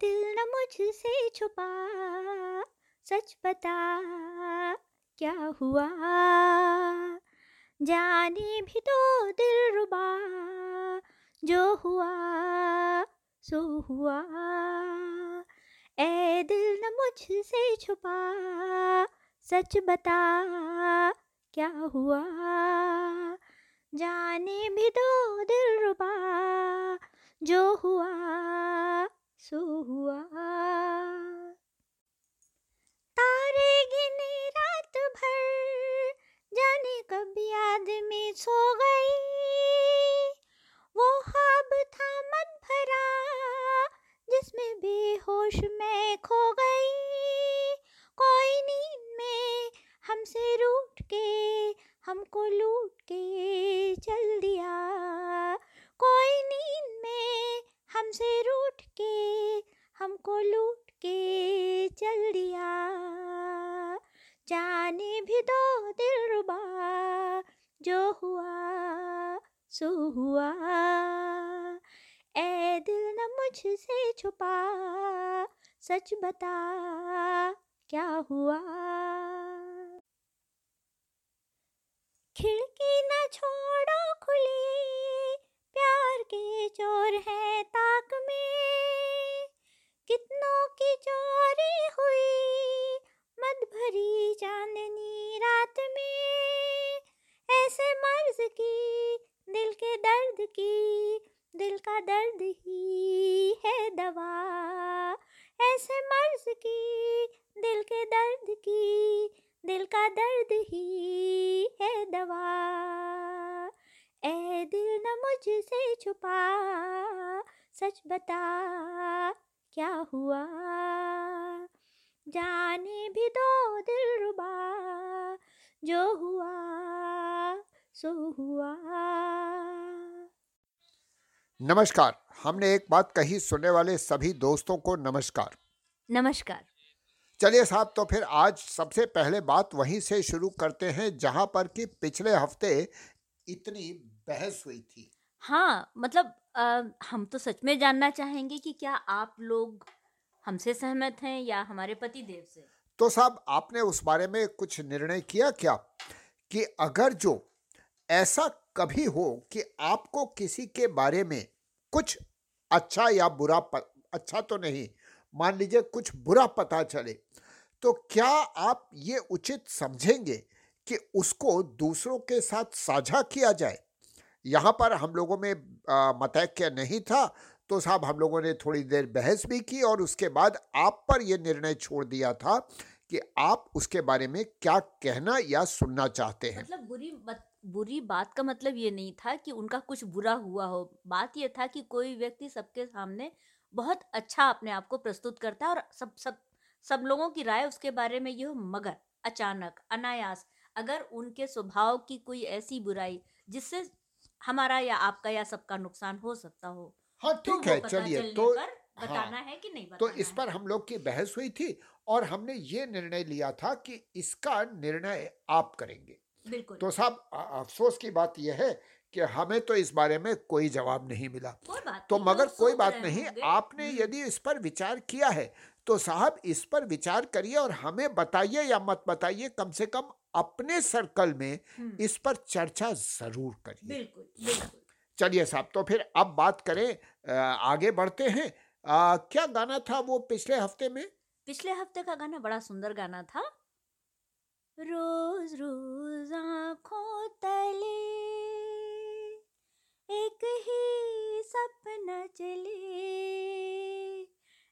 दिल न मुझसे छुपा। सच बता, क्या हुआ? जाने भी तो दिल रुबा, जो हुआ, सो हुआ। ए दिल न मुझसे छुपा, सच बता, क्या हुआ? जाने भी दो दिल रुबा, जो हुआ सो हुआ। तारे गिने रात भर, जाने कब याद में सो गई। वो ख्वाब था मन भरा, जिसमें बेहोश मैं खो गई। कोई नींद में हमसे रूठ के, हमको लूट के चल लूट के चल दिया जाने भी दो दिल रुबा जो हुआ, सो हुआ। ए दिल न मुझसे छुपा, सच बता, क्या हुआ? खिड़की न छोड़ो खुली, प्यार के चोर है ताक में। कितनों की चोरी हुई। मत भरी चांदनी रात में। ऐसे मर्ज की, दिल के दर्द की, दिल का दर्द ही है दवा। ऐसे मर्ज की, दिल के दर्द की, दिल का दर्द ही है दवा। ए दिल न मुझसे छुपा, सच बता क्या हुआ? जाने भी दो दिल रुबा जो हुआ सो हुआ। नमस्कार हमने एक बात कही सुनने वाले सभी दोस्तों को नमस्कार। नमस्कार। चलिए साहब तो फिर आज सबसे पहले बात वहीं से शुरू करते हैं जहाँ पर कि पिछले हफ़्ते इतनी बहस हुई थी। हाँ मतलब आ, हम तो सच में जानना चाहेंगे कि क्या आप लोग हमसे सहमत हैं या हमारे पति देव से? तो साहब आपने उस बारे में कुछ निर्णय किया क्या? कि अगर जो ऐसा कभी हो कि आपको किसी के बारे में कुछ अच्छा या बुरा प, अच्छा तो नहीं मान लीजिए कुछ बुरा पता चले तो क्या आप ये उचित समझेंगे कि उसको दूसरों के साथ साझा किया जाए? यहाँ पर हम लोगों में मतैक्य नहीं था तो साहब हम लोगों ने थोड़ी देर बहस भी की और उसके बाद आप पर यह निर्णय छोड़ दिया था कि आप उसके बारे में क्या कहना या सुनना चाहते हैं। मतलब बुरी मत, बुरी बात का मतलब ये नहीं था कि उनका कुछ बुरा हुआ हो। बात यह था कि कोई व्यक्ति सबके सामने बहुत अच्छा अपने आप को प्रस्तुत करता है और सब सब सब लोगों की राय उसके बारे में ये हो मगर अचानक अनायास अगर उनके स्वभाव की कोई ऐसी बुराई जिससे हमारा या आपका या सबका नुकसान हो सकता हो। हाँ तो ठीक है चलिए तो बताना हाँ, है कि नहीं तो इस पर हम लोग की बहस हुई थी और हमने ये निर्णय लिया था कि इसका निर्णय आप करेंगे। बिल्कुल। तो साहब अफसोस की बात यह है कि हमें तो इस बारे में कोई जवाब नहीं मिला। तो मगर कोई बात नहीं आपने हम्म। यदि इस पर विचार किया है तो साहब इस पर विचार करिए और हमें बताइए या मत बताइए कम से कम अपने सर्कल में हम्म। इस पर चर्चा ज़रूर करिए। चलिए साहब तो फिर अब बात करें आगे बढ़ते हैं। आ, क्या गाना था वो पिछले हफ़्ते में? पिछले हफ़्ते का गाना बड़ा सुंदर गाना था। रोज रोज आँखों तले एक ही सपना चले।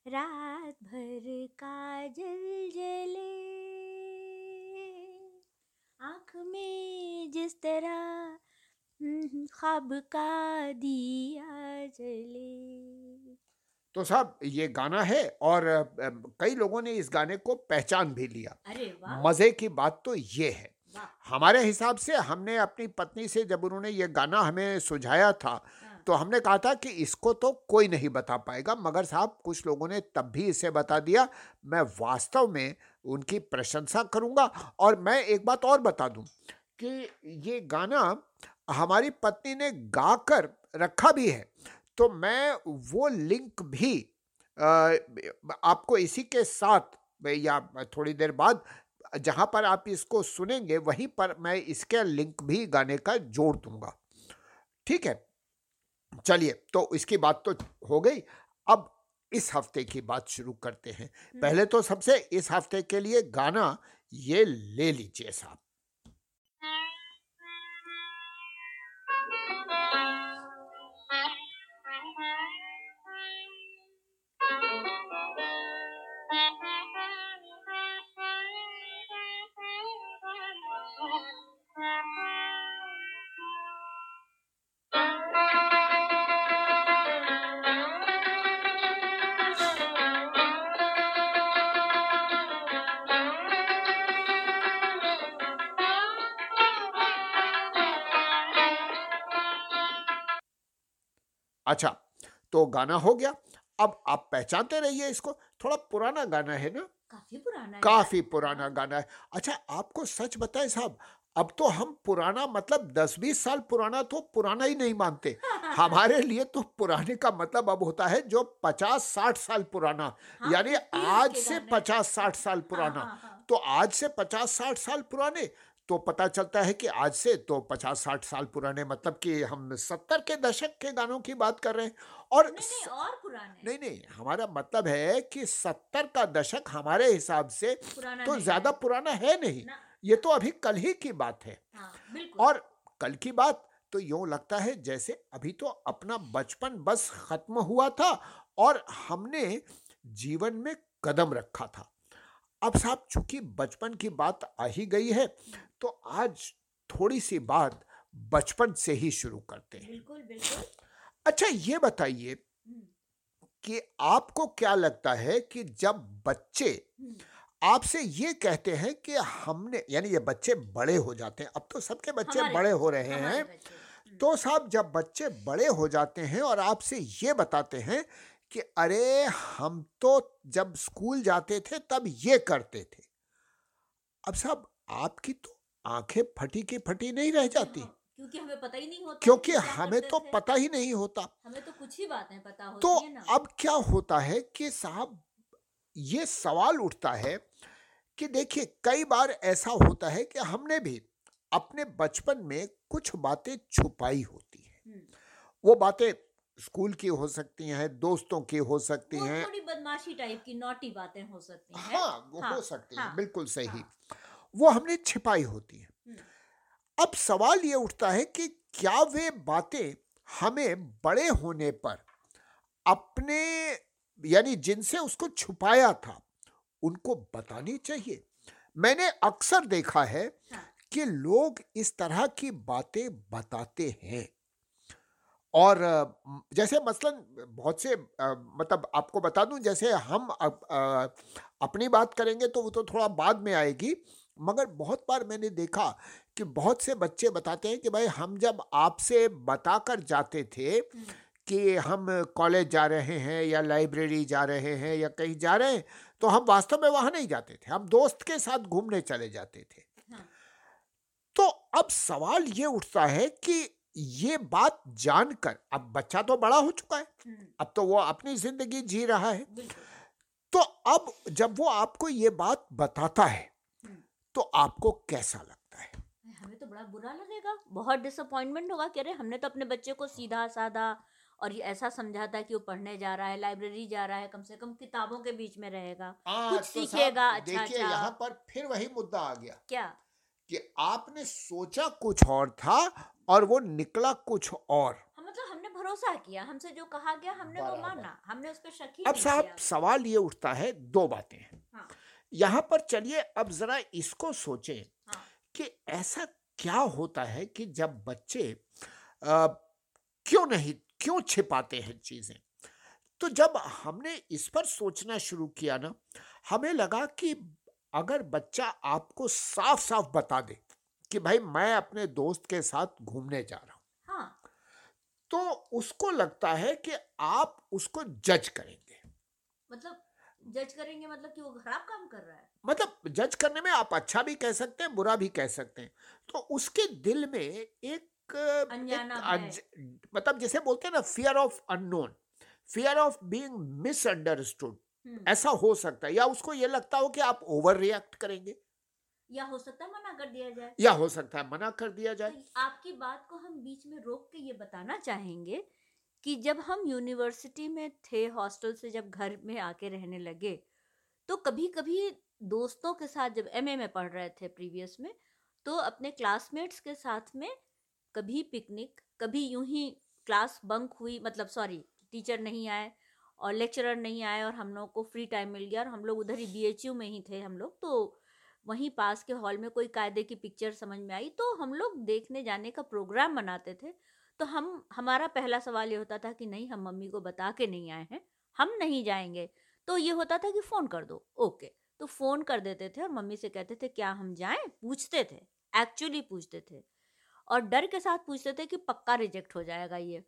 रात भर का जल। जले आँख में जिस तरह हम्म, ख्वाब का दिया जले। तो साहब ये गाना है और कई लोगों ने इस गाने को पहचान भी लिया। अरे मज़े की बात तो ये है। हमारे हिसाब से हमने अपनी पत्नी से जब उन्होंने ये गाना हमें सुझाया था तो हमने कहा था कि इसको तो कोई नहीं बता पाएगा, मगर साहब कुछ लोगों ने तब भी इसे बता दिया। मैं वास्तव में उनकी प्रशंसा करूँगा और मैं एक बात और बता दूँ कि ये गाना हमारी पत्नी ने गाकर रखा भी है तो मैं वो लिंक भी आपको इसी के साथ या थोड़ी देर बाद जहाँ पर आप इसको सुनेंगे, वहीं पर मैं इसके लिंक भी गाने का जोड़ दूँगा। ठीक है? चलिए तो इसकी बात तो हो गई। अब इस हफ़्ते की बात शुरू करते हैं। पहले तो सबसे इस हफ़्ते के लिए गाना ये ले लीजिए साहब। अच्छा तो गाना हो गया। अब आप पहचानते रहिए इसको। थोड़ा पुराना गाना है ना? काफ़ी पुराना काफ़ी पुराना गाना है। अच्छा आपको सच बताए साहब अब तो हम पुराना मतलब दस बीस साल पुराना तो पुराना ही नहीं मानते। हमारे लिए तो पुराने का मतलब अब होता है जो पचास साठ साल पुराना हाँ, यानी आज से पचास साठ साल पुराना हाँ, पुराना। हाँ, हाँ, तो आज से पचास साठ साल पुराने तो पता चलता है कि आज से तो पचास साठ साल पुराने मतलब कि हम सत्तर के दशक के गानों की बात कर रहे हैं। और नहीं, नहीं, और पुराने। नहीं नहीं हमारा मतलब है कि सत्तर का दशक हमारे हिसाब से तो ज़्यादा पुराना है नहीं। ये तो अभी कल ही की बात है। हाँ, और कल की बात तो यूँ लगता है जैसे अभी तो अपना बचपन बस खत्म हुआ था और हमने जीवन में कदम रखा था। अब साहब चूँकि बचपन की बात आ ही गई है तो आज थोड़ी सी बात बचपन से ही शुरू करते हैं बिल्कुल बिल्कुल अच्छा ये बताइए। कि आपको क्या लगता है कि जब बच्चे। आपसे ये कहते हैं कि हमने यानी ये बच्चे बड़े हो जाते हैं अब तो सबके बच्चे बड़े हो रहे हैं। तो साहब जब बच्चे बड़े हो जाते हैं और आपसे ये बताते हैं कि अरे हम तो जब स्कूल जाते थे तब ये करते थे अब साहब आपकी तो आँखें फटी की फटी नहीं रह जाती। हाँ, क्योंकि हमें पता ही नहीं होता क्योंकि हमें तो पता ही नहीं होता। हमें तो कुछ ही बातें पता होती तो है ना? अब क्या होता है कि साहब ये सवाल उठता है कि देखिए कई बार ऐसा होता है कि हमने भी अपने बचपन में कुछ बातें छुपाई होती है। हम्म। वो बातें स्कूल की हो सकती हैं दोस्तों की हो सकती हैं। थोड़ी बदमाशी टाइप की नोटी बातें हो सकती हैं। हाँ वो हाँ, हो सकती हाँ, हैं बिल्कुल सही। हाँ, वो हमने छिपाई होती है। अब सवाल ये उठता है कि क्या वे बातें हमें बड़े होने पर अपने यानी जिनसे उसको छुपाया था उनको बतानी चाहिए मैंने अक्सर देखा है हाँ। कि लोग इस तरह की बातें बताते हैं और जैसे मसलन बहुत से मतलब आपको बता दूँ जैसे हम अपनी बात करेंगे तो वो तो थोड़ा बाद में आएगी मगर बहुत बार मैंने देखा कि बहुत से बच्चे बताते हैं कि भाई हम जब आपसे बताकर जाते थे कि हम कॉलेज जा रहे हैं या लाइब्रेरी जा रहे हैं या कहीं जा रहे हैं तो हम वास्तव में वहाँ नहीं जाते थे हम दोस्त के साथ घूमने चले जाते थे हाँ। तो अब सवाल ये उठता है कि ये बात जानकर अब बच्चा तो बड़ा हो चुका है। अब तो वो अपनी ज़िंदगी जी रहा है तो अब जब वो आपको ये बात बताता है। तो आपको कैसा लगता है? हमें तो बड़ा बुरा लगेगा। बहुत डिसअपॉइंटमेंट होगा कह रहे हमने तो अपने बच्चे को सीधा साधा और ये ऐसा कि वो पढ़ने जा रहा है लाइब्रेरी जा रहा है कम से कम किताबों के बीच में रहेगा। आ, कुछ तो सीखेगा अच्छा अच्छा। यहाँ पर फिर वही मुद्दा आ गया क्या? कि आपने सोचा कुछ और था और वो निकला कुछ और। हाँ, मतलब हमने भरोसा किया हमसे जो कहा गया हमने वो माना हमने उस पर शक अब साहब सवाल ये उठता है दो बातें हाँ। यहाँ पर चलिए अब जरा इसको सोचें हाँ। कि ऐसा क्या होता है कि जब बच्चे आ, क्यों नहीं क्यों छिपाते हैं चीज़ें तो जब हमने इस पर सोचना शुरू किया ना हमें लगा कि अगर बच्चा आपको साफ़ साफ़ बता दे कि भाई मैं अपने दोस्त के साथ घूमने जा रहा हूँ हाँ। तो उसको लगता है कि आप उसको जज करेंगे मतलब जज करेंगे मतलब कि वो खराब काम कर रहा है। मतलब जज करने में आप अच्छा भी कह सकते हैं बुरा भी कह सकते हैं। तो उसके दिल में एक, एक मतलब जैसे बोलते हैं ना fear of unknown fear of being misunderstood ऐसा हो सकता है या उसको ये लगता हो कि आप ओवर रिएक्ट करेंगे। या हो सकता है मना कर दिया जाए। या हो सकता है मना कर दिया जाए। तो आपकी बात को हम बीच में रोक के ये बताना चाहेंगे कि जब हम यूनिवर्सिटी में थे, हॉस्टल से जब घर में आके रहने लगे तो कभी कभी दोस्तों के साथ जब एमए में पढ़ रहे थे प्रीवियस में तो अपने क्लासमेट्स के साथ में कभी पिकनिक, कभी यूँ ही क्लास बंक हुई मतलब सॉरी, टीचर नहीं आए और लेक्चरर नहीं आए और हम लोग को फ्री टाइम मिल गया और हम लोग उधर ही बी में ही थे हम लोग तो वहीं पास के हॉल में कोई कायदे की पिक्चर समझ में आई तो हम लोग देखने जाने का प्रोग्राम बनाते थे। तो हम, हमारा पहला सवाल ये होता था कि नहीं, हम मम्मी को बता के नहीं आए हैं, हम नहीं जाएँगे। तो ये होता था कि फ़ोन कर दो, ओके। तो फ़ोन कर देते थे और मम्मी से कहते थे, क्या हम जाएँ? पूछते थे, एक्चुअली पूछते थे। और डर के साथ पूछते थे कि पक्का रिजेक्ट हो जाएगा ये।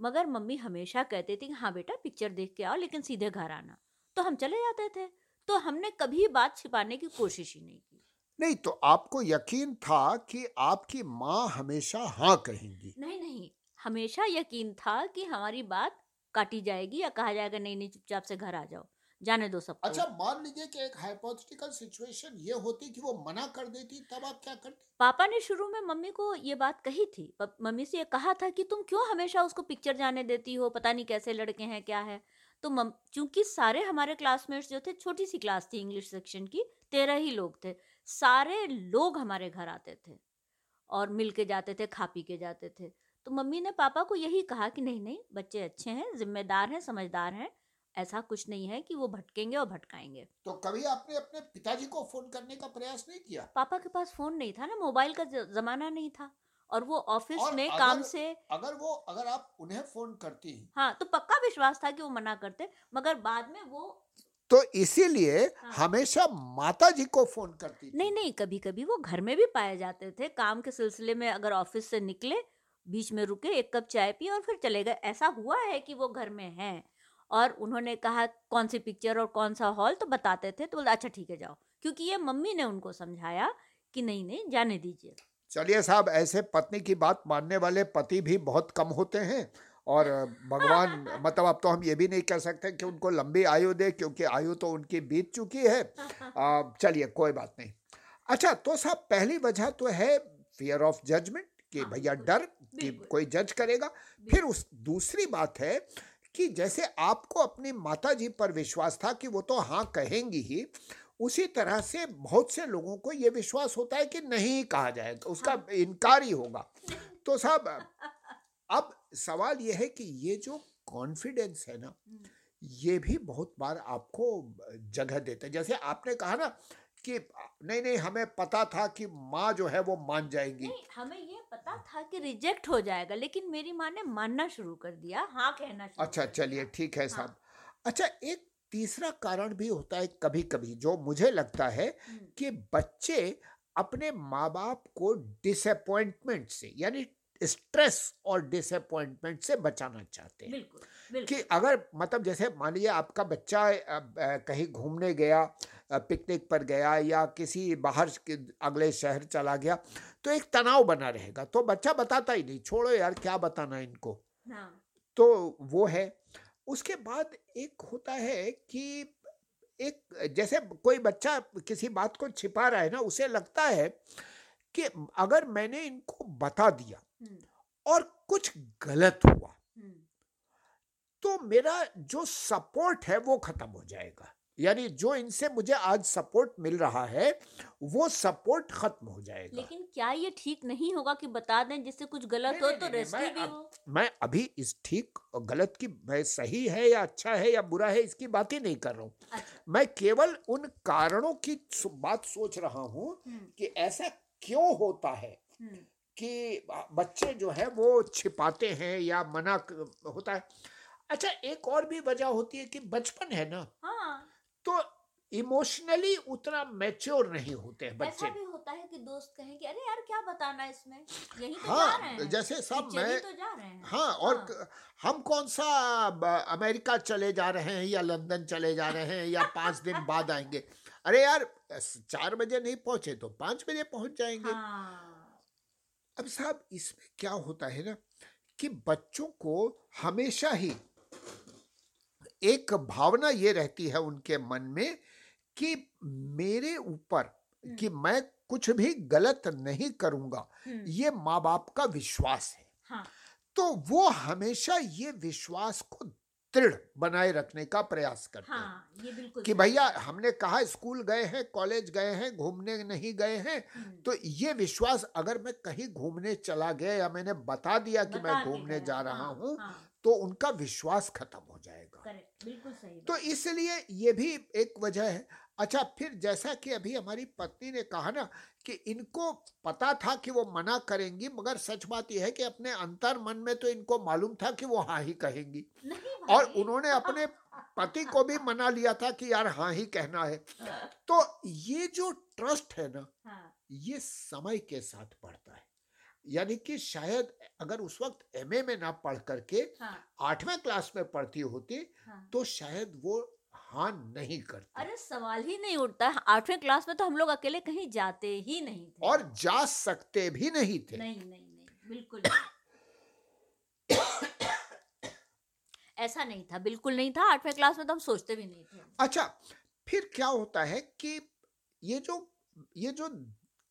मगर मम्मी हमेशा कहती थी कि हाँ बेटा, पिक्चर देख के आओ, लेकिन सीधे घर आना। तो हम चले जाते थे। तो हमने कभी बात छिपाने की कोशिश ही नहीं की। नहीं तो आपको यकीन था कि आपकी माँ हमेशा हाँ कहेंगी। नहीं नहीं हमेशा यकीन था कि हमारी बात काटी जाएगी या कहा जाएगा नहीं नहीं चुपचाप से घर आ जाओ जाने दो सबको। अच्छा मान लीजिए कि एक हाइपोथेटिकल सिचुएशन ये होती कि वो मना कर देती तब आप क्या करते? पापा ने शुरू में मम्मी को ये बात कही थी मम्मी से ये कहा था कि तुम क्यों हमेशा उसको पिक्चर जाने देती हो पता नहीं कैसे लड़के हैं क्या है? तो मम चूँकि सारे हमारे क्लासमेट्स जो थे छोटी सी क्लास थी इंग्लिश सेक्शन की तेरह ही लोग थे सारे लोग हमारे घर आते थे और मिल के जाते थे खा पी के जाते थे। तो मम्मी ने पापा को यही कहा कि नहीं नहीं बच्चे अच्छे हैं जिम्मेदार हैं समझदार हैं ऐसा कुछ नहीं है कि वो भटकेंगे और भटकाएँगे। तो कभी आपने अपने पिताजी को फ़ोन करने का प्रयास नहीं किया? पापा के पास फ़ोन नहीं था ना मोबाइल का जमाना नहीं था और वो ऑफ़िस में अगर- काम से अगर वो अगर आप उन्हें फ़ोन करती हाँ तो पक्का विश्वास था कि वो मना करते मगर बाद में वो तो इसीलिए हाँ। हमेशा माता जी को फ़ोन करती थी। नहीं नहीं कभी कभी वो घर में भी पाए जाते थे। काम के सिलसिले में अगर ऑफ़िस से निकले बीच में रुके एक कप चाय पिए और फिर चले गए। ऐसा हुआ है कि वो घर में हैं और उन्होंने कहा कौन सी पिक्चर और कौन सा हॉल? तो बताते थे। तो बोले अच्छा ठीक है जाओ। क्योंकि ये मम्मी ने उनको समझाया कि नहीं नहीं जाने दीजिए। चलिए साहब ऐसे पत्नी की बात मानने वाले पति भी बहुत कम होते हैं। और भगवान मतलब अब तो हम ये भी नहीं कर सकते कि उनको लंबी आयु दे क्योंकि आयु तो उनकी बीत चुकी है। चलिए कोई बात नहीं। अच्छा तो साहब पहली वजह तो है फियर ऑफ़ जजमेंट कि हाँ, भैया डर कि कोई जज करेगा। फिर उस दूसरी बात है कि जैसे आपको अपनी माता जी पर विश्वास था कि वो तो हाँ कहेंगी ही उसी तरह से बहुत से लोगों को ये विश्वास होता है कि नहीं कहा जाएगा उसका हाँ। इनकार ही होगा। तो साहब अब सवाल यह है कि ये जो कॉन्फिडेंस है ना हम्म, ये भी बहुत बार आपको जगह देता है। जैसे आपने कहा ना कि नहीं नहीं हमें पता था कि माँ जो है वो मान जाएँगी। नहीं हमें ये पता था कि रिजेक्ट हो जाएगा लेकिन मेरी माँ ने मानना शुरू कर दिया हाँ कहना शुरू अच्छा चलिए ठीक है साहब। हाँ। अच्छा एक तीसरा कारण भी होता है कभी कभी जो मुझे लगता है हम्म, कि कि बच्चे अपने माँ बाप को डिसअपॉइंटमेंट से यानी स्ट्रेस और डिसअपॉइंटमेंट से बचाना चाहते हैं। बिल्कुल कि अगर मतलब जैसे मान लीजिए आपका बच्चा कहीं घूमने गया पिकनिक पर गया या किसी बाहर के अगले शहर चला गया तो एक तनाव बना रहेगा। तो बच्चा बताता ही नहीं छोड़ो यार क्या बताना इनको? हाँ। तो वो है। उसके बाद एक होता है कि एक जैसे कोई बच्चा किसी बात को छिपा रहा है ना उसे लगता है कि अगर मैंने इनको बता दिया और कुछ गलत हुआ। हम्म, तो मेरा जो सपोर्ट है वो खत्म हो जाएगा। यानी जो इनसे मुझे आज सपोर्ट मिल रहा है वो सपोर्ट खत्म हो जाएगा। लेकिन क्या ये ठीक नहीं होगा कि बता दें जिससे कुछ गलत हो तो रेस्क्यू मैं भी हो? मैं अभी इस ठीक गलत की मैं सही है या अच्छा है या बुरा है इसकी बात ही नहीं कर रहा हूँ। अच्छा। मैं केवल उन कारणों की बात सोच रहा हूँ हम्म, कि ऐसा क्यों होता है? हम्म, कि बच्चे जो है वो छिपाते हैं या मना होता है। अच्छा एक और भी वजह होती है कि बचपन है ना हाँ। तो इमोशनली उतना मैच्योर नहीं होते हैं बच्चे। ऐसा भी होता है कि दोस्त कहें कि अरे यार क्या बताना इसमें? यही तो हाँ, जा रहे हाँ। जैसे सब मैं तो जा रहे हैं। हाँ और हाँ। हम कौन सा अमेरिका चले जा रहे हैं या लंदन चले जा रहे हैं या पाँच दिन बाद आएँगे? अरे यार चार बजे नहीं पहुँचे तो पाँच बजे पहुँच जाएँगे। हाँ। अब साहब इसमें क्या होता है ना कि बच्चों को हमेशा ही एक भावना ये रहती है उनके मन में कि मेरे ऊपर हम्म, कि मैं कुछ भी गलत नहीं करूँगा हम्म, ये माँ बाप का विश्वास है। हाँ। तो वो हमेशा ये विश्वास को दृढ़ बनाए रखने का प्रयास करते हाँ। हैं कि भैया हमने कहा स्कूल गए हैं कॉलेज गए हैं घूमने नहीं गए हैं हम्म, तो ये विश्वास अगर मैं कहीं घूमने चला गया या मैंने बता दिया कि बता मैं घूमने जा रहा हाँ, हूँ हाँ, तो उनका विश्वास खत्म हो जाएगा। बिल्कुल सही तो इसलिए ये भी एक वजह है। अच्छा फिर जैसा कि अभी हमारी पत्नी ने कहा ना कि इनको पता था कि वो मना करेंगी मगर सच बात यह है कि अपने अंतर मन में तो इनको मालूम था कि वो हाँ ही कहेंगी। और उन्होंने अपने पति को भी मना लिया था कि यार हाँ ही कहना है। तो ये जो ट्रस्ट है ना हाँ, ये समय के साथ बढ़ता है। यानी कि शायद अगर उस वक्त एमए में ना पढ़ करके हाँ, आठवें क्लास में पढ़ती होती हाँ। तो शायद वो हाँ नहीं करती। अरे सवाल ही नहीं उठता। आठवें क्लास में तो हम लोग अकेले कहीं जाते ही नहीं थे। और जा सकते भी नहीं थे। नहीं नहीं नहीं बिल्कुल ऐसा नहीं था बिल्कुल नहीं था। आठवें क्लास में तो हम सोचते भी नहीं थे। अच्छा फिर क्या होता है कि ये जो ये जो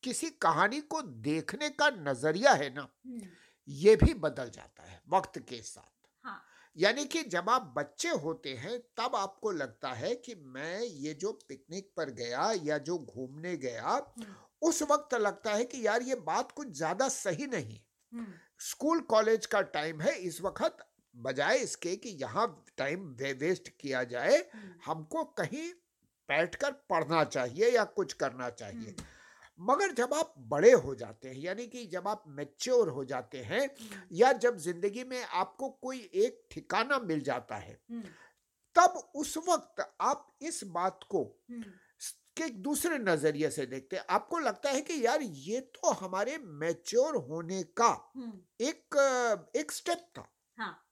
किसी कहानी को देखने का नज़रिया है ना हम्म, ये भी बदल जाता है वक्त के साथ। हाँ। यानी कि जब आप बच्चे होते हैं तब आपको लगता है कि मैं ये जो पिकनिक पर गया या जो घूमने गया हम्म, उस वक्त लगता है कि यार ये बात कुछ ज़्यादा सही नहीं। हम्म, स्कूल कॉलेज का टाइम है इस वक्त बजाय इसके कि यहाँ टाइम वे वेस्ट किया जाए हमको कहीं बैठकर पढ़ना चाहिए या कुछ करना चाहिए। मगर जब आप बड़े हो जाते हैं यानी कि जब आप मेच्योर हो जाते हैं हम्म, या जब ज़िंदगी में आपको कोई एक ठिकाना मिल जाता है हम्म, तब उस वक्त आप इस बात को हम्म, के एक दूसरे नज़रिए से देखते हैं। आपको लगता है कि यार ये तो हमारे मैच्योर होने का एक एक स्टेप था। हाँ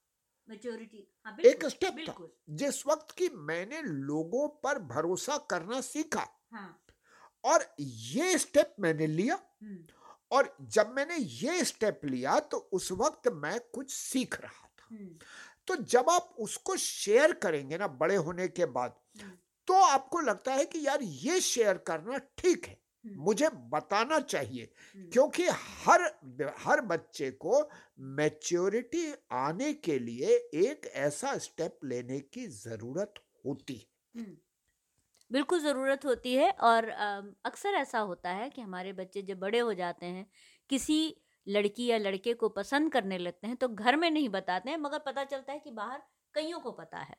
मेच्योरिटी। हाँ एक स्टेप था। जिस वक्त की मैंने लोगों पर भरोसा करना सीखा। हाँ। और ये स्टेप मैंने लिया। और जब मैंने ये स्टेप लिया तो उस वक्त मैं कुछ सीख रहा था। तो जब आप उसको शेयर करेंगे ना बड़े होने के बाद तो आपको लगता है कि यार ये शेयर करना ठीक है। मुझे बताना चाहिए क्योंकि हर हर बच्चे को मैच्योरिटी आने के लिए एक ऐसा स्टेप लेने की ज़रूरत होती है। बिल्कुल ज़रूरत होती है और अक्सर ऐसा होता है कि हमारे बच्चे जब बड़े हो जाते हैं, किसी लड़की या लड़के को पसंद करने लगते हैं तो घर में नहीं बताते हैं, मगर पता चलता है कि बाहर कईयों को पता है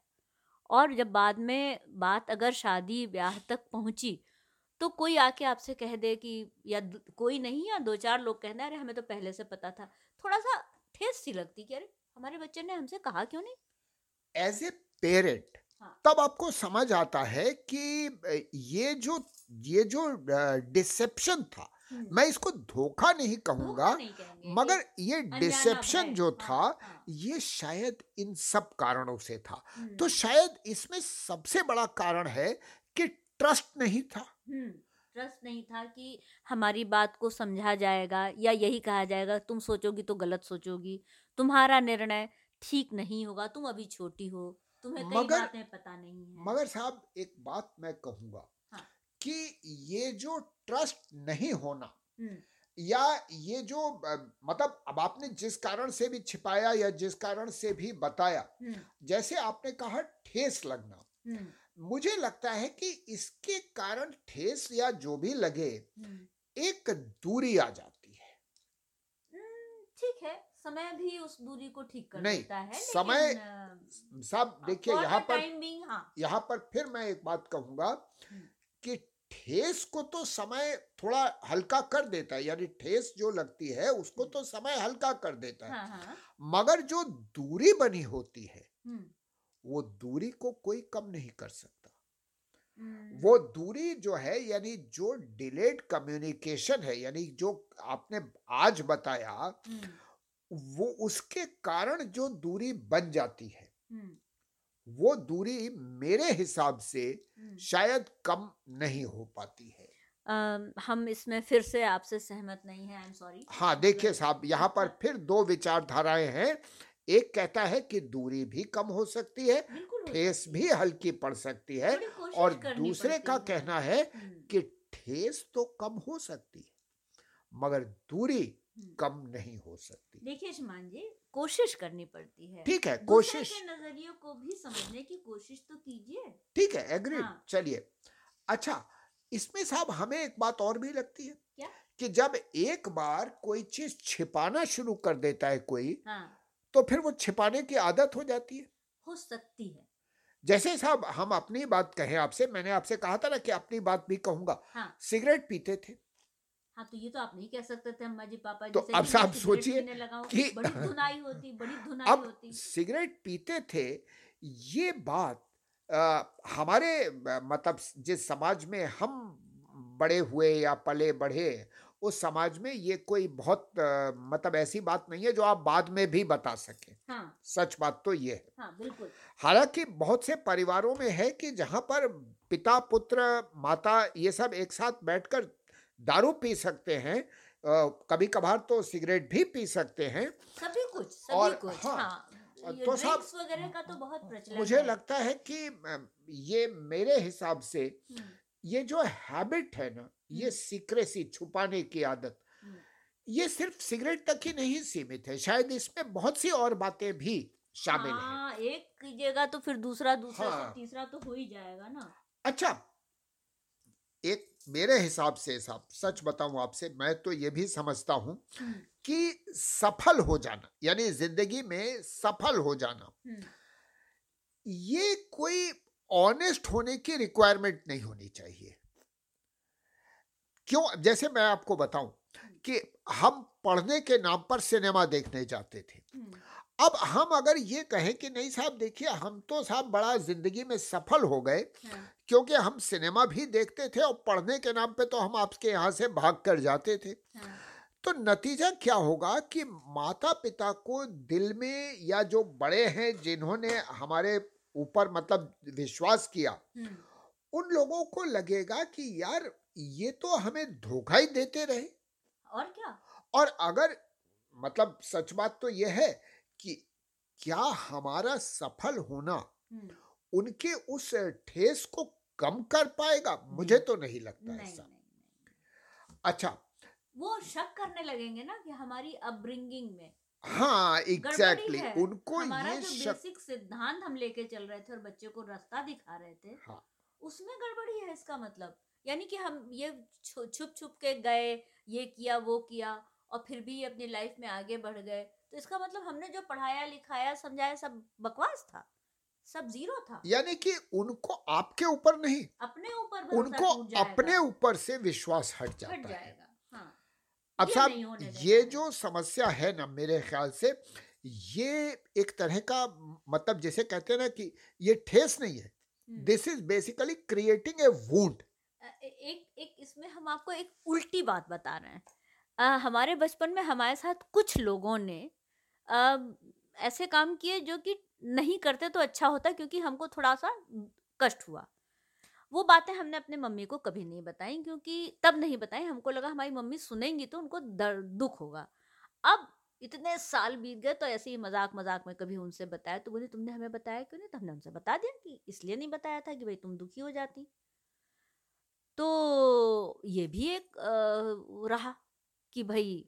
और जब बाद में बात अगर शादी ब्याह तक पहुँची तो कोई आके आपसे कह दे कि, या कोई नहीं, या दो चार लोग कहना अरे, हमें तो पहले से पता था थोड़ा सा ठेस सी लगती कि, अरे, हमारे बच्चे ने हमसे कहा क्यों नहीं एज ए पेरेंट। तब आपको समझ आता है कि ये जो ये जो डिसेप्शन था मैं इसको धोखा नहीं कहूँगा मगर ये डिसेप्शन जो हाँ, था हाँ, ये शायद इन सब कारणों से था। तो शायद इसमें सबसे बड़ा कारण है कि ट्रस्ट नहीं था। ट्रस्ट नहीं था कि हमारी बात को समझा जाएगा या यही कहा जाएगा तुम सोचोगी तो गलत सोचोगी तुम्हारा निर्णय ठीक नहीं होगा तुम अभी छोटी हो तुम्हें मगर- बातें पता नहीं है। मगर साहब एक बात मैं कहूँगा हाँ। कि ये जो ट्रस्ट नहीं होना हम्म, या ये जो मतलब अब आपने जिस कारण से भी छिपाया या जिस कारण से भी बताया हम्म, जैसे आपने कहा ठेस लगना हम्म, मुझे लगता है कि इसके कारण ठेस या जो भी लगे एक दूरी आ जाती है। ठीक है। समय भी उस दूरी को ठीक कर नहीं, देता है समय- सब देखिए यहाँ पर हाँ। यहाँ पर फिर मैं एक बात कहूँगा हम्म। कि ठेस को तो समय थोड़ा हल्का कर देता है यानी ठेस जो लगती है उसको तो समय हल्का कर देता है। हाँ हाँ। मगर जो दूरी बनी होती है हम्म, वो दूरी को कोई कम नहीं कर सकता। हम्म, वो दूरी जो है यानी जो डिलेड कम्युनिकेशन है यानी जो आपने आज बताया हम्म, वो उसके कारण जो दूरी बन जाती है हम्म, वो दूरी मेरे हिसाब से हम्म। शायद कम नहीं हो पाती है। अम, हम इसमें फिर से आपसे सहमत नहीं है आई एम सॉरी हाँ देखिए साहब यहाँ पर फिर दो विचारधाराएँ हैं। एक कहता है कि दूरी भी कम हो सकती है ठेस भी हल्की पड़ सकती है और दूसरे का कहना है हम्म, कि ठेस तो कम हो सकती है मगर दूरी। कम नहीं हो सकती। देखिए शमान जी कोशिश करनी पड़ती है। ठीक है कोशिश के नज़रिए को भी समझने की कोशिश तो कीजिए। ठीक है एग्रीड हाँ। चलिए। अच्छा इसमें साहब हमें एक बात और भी लगती है क्या? कि जब एक बार कोई चीज़ छिपाना शुरू कर देता है कोई हाँ। तो फिर वो छिपाने की आदत हो जाती है। हो सकती है। जैसे साहब हम अपनी बात कहें आपसे मैंने आपसे कहा था ना कि अपनी बात भी कहूँगा। हाँ। सिगरेट पीते थे। हाँ तो ये तो आप नहीं कह सकते थे अम्मा जी पापा तो अब सिगरेट सोचिए कि- बड़ी धुनाई होती बड़ी धुनाई अब होती। सिगरेट पीते थे ये बात आ, हमारे मतलब जिस समाज में हम बड़े हुए या पले बढ़े उस समाज में ये कोई बहुत आ, मतलब ऐसी बात नहीं है जो आप बाद में भी बता सके। हाँ। सच बात तो ये है। हाँ बिल्कुल। हालाँकि बहुत से परिवारों में है कि जहाँ पर पिता पुत्र माता ये सब एक साथ बैठकर दारू पी सकते हैं कभी कभार तो सिगरेट भी पी सकते हैं सभी कुछ सभी और कुछ हाँ, हाँ ये तो साहब, वगैरह का तो बहुत प्रचलन मुझे है। लगता है कि ये मेरे हिसाब से ये जो हैबिट है ना ये। सीक्रेसी छुपाने की आदत। ये सिर्फ़ सिगरेट तक ही नहीं सीमित है शायद इसमें बहुत सी और बातें भी शामिल हैं हाँ एक कीजिएगा तो फिर दूसरा दूसरा हाँ। तीसरा तो हो ही जाएगा ना अच्छा एक मेरे हिसाब से साहब सच बताऊँ आपसे मैं तो ये भी समझता हूँ कि सफल हो जाना यानी ज़िंदगी में सफल हो जाना ये कोई ऑनेस्ट होने की रिक्वायरमेंट नहीं होनी चाहिए। क्यों? जैसे मैं आपको बताऊँ कि हम पढ़ने के नाम पर सिनेमा देखने जाते थे। अब हम अगर ये कहें कि नहीं साहब देखिए हम तो साहब बड़ा ज़िंदगी में सफल हो गए हाँ, क्योंकि हम सिनेमा भी देखते थे और पढ़ने के नाम पे तो हम आपके यहाँ से भाग कर जाते थे। हाँ, तो नतीजा क्या होगा कि माता पिता को दिल में या जो बड़े हैं जिन्होंने हमारे ऊपर मतलब विश्वास किया उन लोगों को लगेगा कि यार ये तो हमें धोखा ही देते रहे। और क्या? और अगर मतलब सच बात तो यह है कि क्या हमारा सफल होना उनके उस ठेस को कम कर पाएगा? मुझे तो नहीं लगता नहीं ऐसा। अच्छा। वो शक करने लगेंगे ना कि हमारी अपब्रिंगिंग में। हाँ एग्जैक्टली है। उनको हमारा ये जो शक बेसिक सिद्धांत हम लेके चल रहे थे और बच्चे को रास्ता दिखा रहे थे हाँ। उसमें गड़बड़ी है इसका मतलब। यानी कि हम ये छुप छुप के गए ये किया वो किया और फिर भी अपनी लाइफ में आगे बढ़ गए। तो इसका मतलब हमने जो पढ़ाया लिखाया समझाया सब बकवास था? सब ज़ीरो था? यानी कि उनको आपके ऊपर नहीं अपने ऊपर उनको अपने ऊपर से विश्वास हट हट जाता है। जाएगा हाँ। अब साहब ये जो समस्या है ना मेरे ख्याल से ये एक तरह का मतलब जैसे कहते हैं ना कि ये ठेस नहीं है। This is basically creating a wound एक एक इसमें हम आपको एक उल्टी बात बता रहे हैं। अ, हमारे बचपन में हमारे साथ कुछ लोगों ने ऐसे काम किए जो कि नहीं करते तो अच्छा होता क्योंकि हमको थोड़ा सा कष्ट हुआ। वो बातें हमने अपने मम्मी को कभी नहीं बताई क्योंकि तब नहीं बताई, हमको लगा हमारी मम्मी सुनेंगी तो उनको दर्द दुख होगा। अब इतने साल बीत गए तो ऐसे ही मज़ाक मज़ाक में कभी उनसे बताया तो बोले, तुमने हमें बताया क्यों नहीं? तो हमने उनसे बता दिया कि इसलिए नहीं बताया था कि भाई तुम दुखी हो जाती। तो ये भी एक रहा कि भाई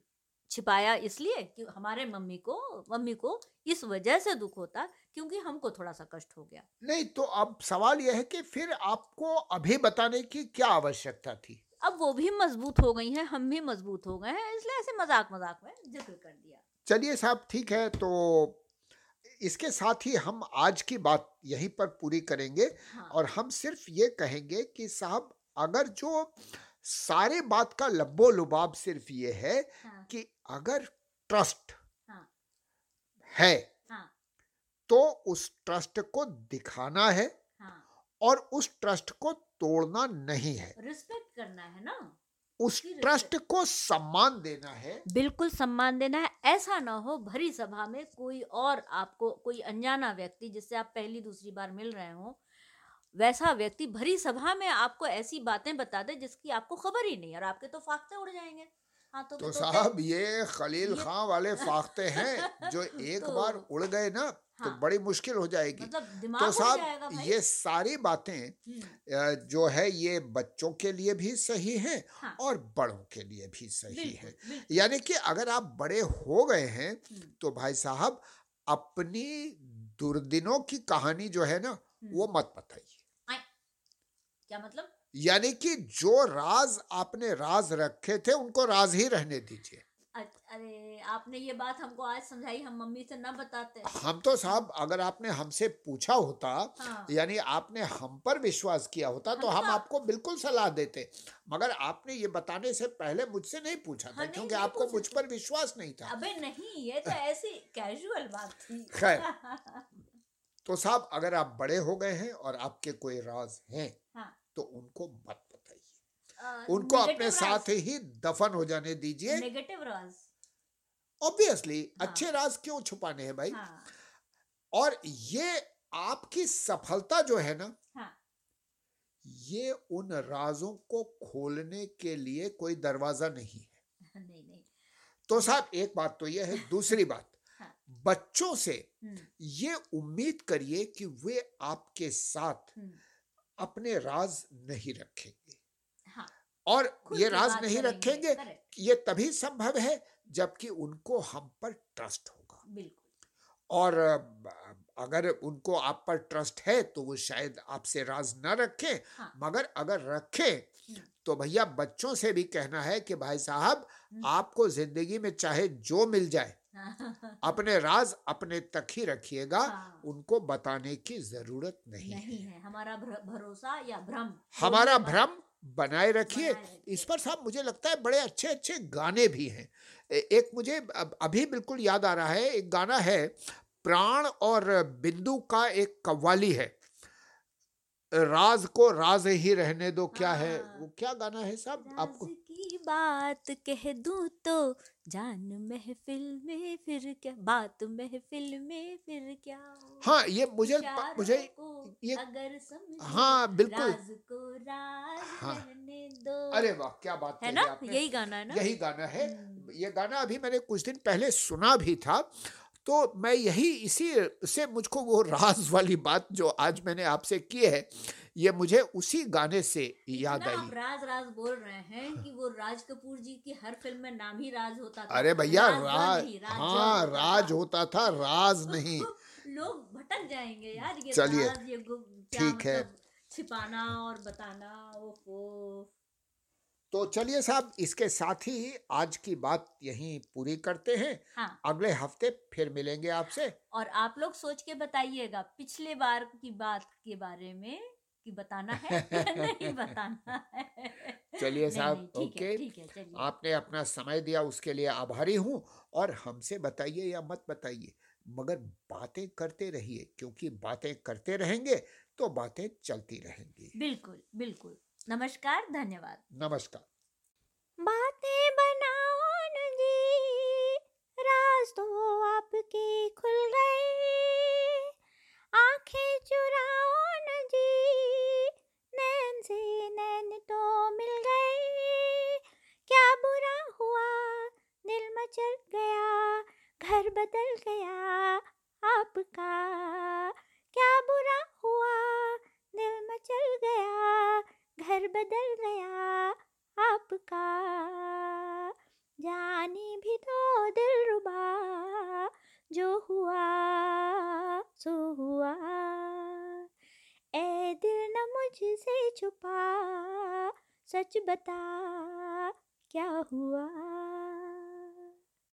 छिपाया इसलिए कि हमारे मम्मी को मम्मी को इस वजह से दुख होता क्योंकि हमको थोड़ा सा कष्ट हो गया। नहीं तो अब सवाल यह है कि फिर आपको अभी बताने की क्या आवश्यकता थी? अब वो भी मज़बूत हो गई हैं हम भी मज़बूत हो गए हैं इसलिए ऐसे मज़ाक मज़ाक में ज़िक्र कर दिया। चलिए साहब ठीक है तो इसके साथ ही हम आज की बात यहीं पर पूरी करेंगे हाँ। और हम सिर्फ़ ये कहेंगे कि साहब अगर जो सारे बात का लब्बो लुबाब सिर्फ़ ये है हाँ। कि अगर ट्रस्ट हाँ। है हाँ। तो उस ट्रस्ट को दिखाना है हाँ। और उस ट्रस्ट को तोड़ना नहीं है। रिस्पेक्ट करना है ना? उस ट्रस्ट को सम्मान देना है। बिल्कुल सम्मान देना है। ऐसा ना हो भरी सभा में कोई और आपको कोई अनजाना व्यक्ति जिससे आप पहली दूसरी बार मिल रहे हो वैसा व्यक्ति भरी सभा में आपको ऐसी बातें बता दे जिसकी आपको खबर ही नहीं और आपके तो फाकते उड़ जाएँगे। हाँ तो, तो तोते- साहब ये खलील खां वाले फाख्ते हैं जो एक तो- बार उड़ गए ना हाँ, तो हाँ। बड़ी मुश्किल हो जाएगी। मतलब तो साहब ये सारी बातें हम्म, जो है ये बच्चों के लिए भी सही है हाँ। और बड़ों के लिए भी सही है। यानी कि अगर आप बड़े हो गए हैं हम्म, तो भाई साहब अपनी दुर्दिनों की कहानी जो है ना हम्म। वो मत बताइए। क्या मतलब? यानी कि जो राज आपने राज रखे थे उनको राज ही रहने दीजिए। अरे आपने ये बात हमको आज समझाई हम मम्मी से न बताते। हम तो साहब अगर आपने हमसे पूछा होता हाँ। यानी आपने हम पर विश्वास किया होता तो हम तो- आपको बिल्कुल सलाह देते। मगर आपने ये बताने से पहले मुझसे नहीं पूछा था हाँ, क्योंकि आपको मुझ पर विश्वास नहीं था। अबे नहीं ये तो ऐसी कैजुअल बात थी। खैर। तो साहब अगर आप बड़े हो गए हैं और आपके कोई राज हाँ तो उनको मत बताइए। उनको अपने negative साथ ही दफन हो जाने दीजिए। नेगेटिव राज। ऑब्वियसली हाँ। अच्छे राज क्यों छुपाने हैं भाई? हाँ। और ये आपकी सफलता जो है ना हाँ। ये उन राजों को खोलने के लिए कोई दरवाज़ा नहीं है। नहीं नहीं। तो साहब एक बात तो यह है दूसरी बात। हाँ। बच्चों से हम्म, ये उम्मीद करिए कि वे आपके साथ हम्म, अपने राज नहीं रखेंगे हाँ और ये राज नहीं रखेंगे ये तभी संभव है जबकि उनको हम पर ट्रस्ट होगा बिल्कुल और अगर उनको आप पर ट्रस्ट है तो वो शायद आपसे राज न रखें हाँ। मगर अगर रखें हम्म। तो भैया बच्चों से भी कहना है कि भाई साहब हम्म। आपको ज़िंदगी में चाहे जो मिल जाए अपने राज अपने तक ही रखिएगा हाँ, उनको बताने की ज़रूरत नहीं, नहीं है। है हमारा भ्र- भरोसा या भ्रम हमारा भ्रम बनाए रखिए। इस पर साहब मुझे लगता है बड़े अच्छे अच्छे गाने भी हैं। एक मुझे अभी बिल्कुल याद आ रहा है एक गाना है प्राण और बिंदु का एक कव्वाली है। राज को राज ही रहने दो क्या है? हाँ। वो क्या गाना है साहब आपको की बात कह दूँ तो जान महफिल में फिर क्या? बात महफिल में फिर क्या? हाँ ये मुझे मुझे ये अगर हाँ बिल्कुल। राज को राज हाँ। रहने दो। अरे वाह क्या बात है ना? यही गाना है ना? यही गाना है। हम्म। ये गाना अभी मैंने कुछ दिन पहले सुना भी था। तो मैं यही इसी से मुझको वो राज वाली बात जो आज मैंने आपसे की है ये मुझे उसी गाने से याद आप आई। राज राज बोल रहे हैं कि वो राज कपूर जी की हर फ़िल्म में नाम ही राज होता था। अरे भैया राज राज राज हाँ राज होता था राज नहीं। लोग भटक जाएँगे यार ये चलिए, ठीक है। मतलब छिपाना और बताना ओहो। तो चलिए साहब इसके साथ ही आज की बात यहीं पूरी करते हैं। हाँ। अगले हफ़्ते फिर मिलेंगे आपसे। और आप लोग सोच के बताइएगा पिछले बार की बात के बारे में कि बताना है नहीं बताना है? चलिए साहब, ओके। आपने अपना समय दिया उसके लिए आभारी हूँ और हमसे बताइए या मत बताइए मगर बातें करते रहिए क्योंकि बातें करते रहेंगे तो बातें चलती रहेंगी। बिल्कुल बिल्कुल। नमस्कार धन्यवाद। नमस्कार। बातें बनाओ जी राज तो आपके खुल गए। आँखें चुराओ न जी नैन से नैन तो मिल गए। क्या बुरा हुआ दिल मचल गया घर बदल गया आपका। क्या बुरा हुआ दिल मचल गया घर बदल गया आपका। जाने भी तो दिल रुबा, जो हुआ, सो हुआ। ए दिल न मुझसे छुपा, सच बता, क्या हुआ?